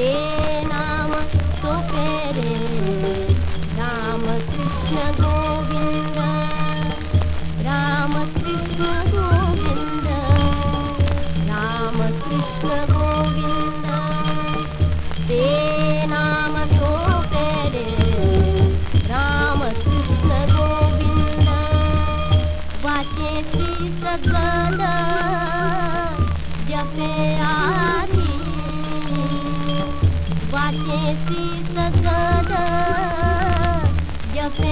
ते नाम सोपे रे राम कृष्ण गोविंद राम कृष्ण गोविंद राम कृष्ण गोविंद ते नाम सोपे रे राम कृष्ण गोविंद वाचेसी सगल जपे आधी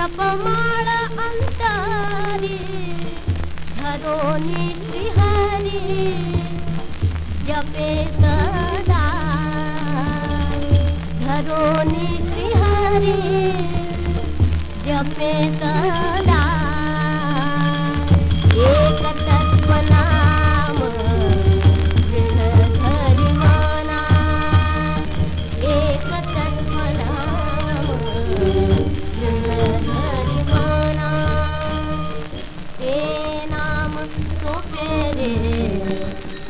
जपमाळ अंतरी धरोनी श्रीहरी जपे सदा। धरोनी श्रीहरी जपे सदा सोपे रे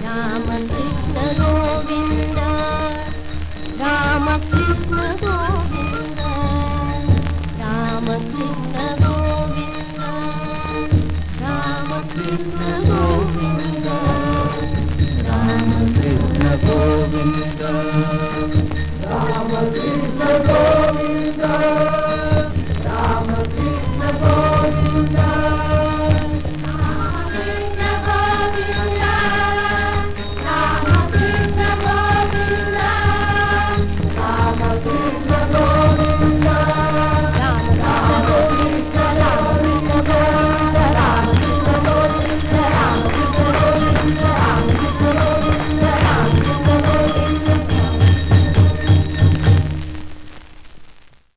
राम कृष्ण गोविंद राम कृष्ण गोविंद राम गोविंद राम गोविन्द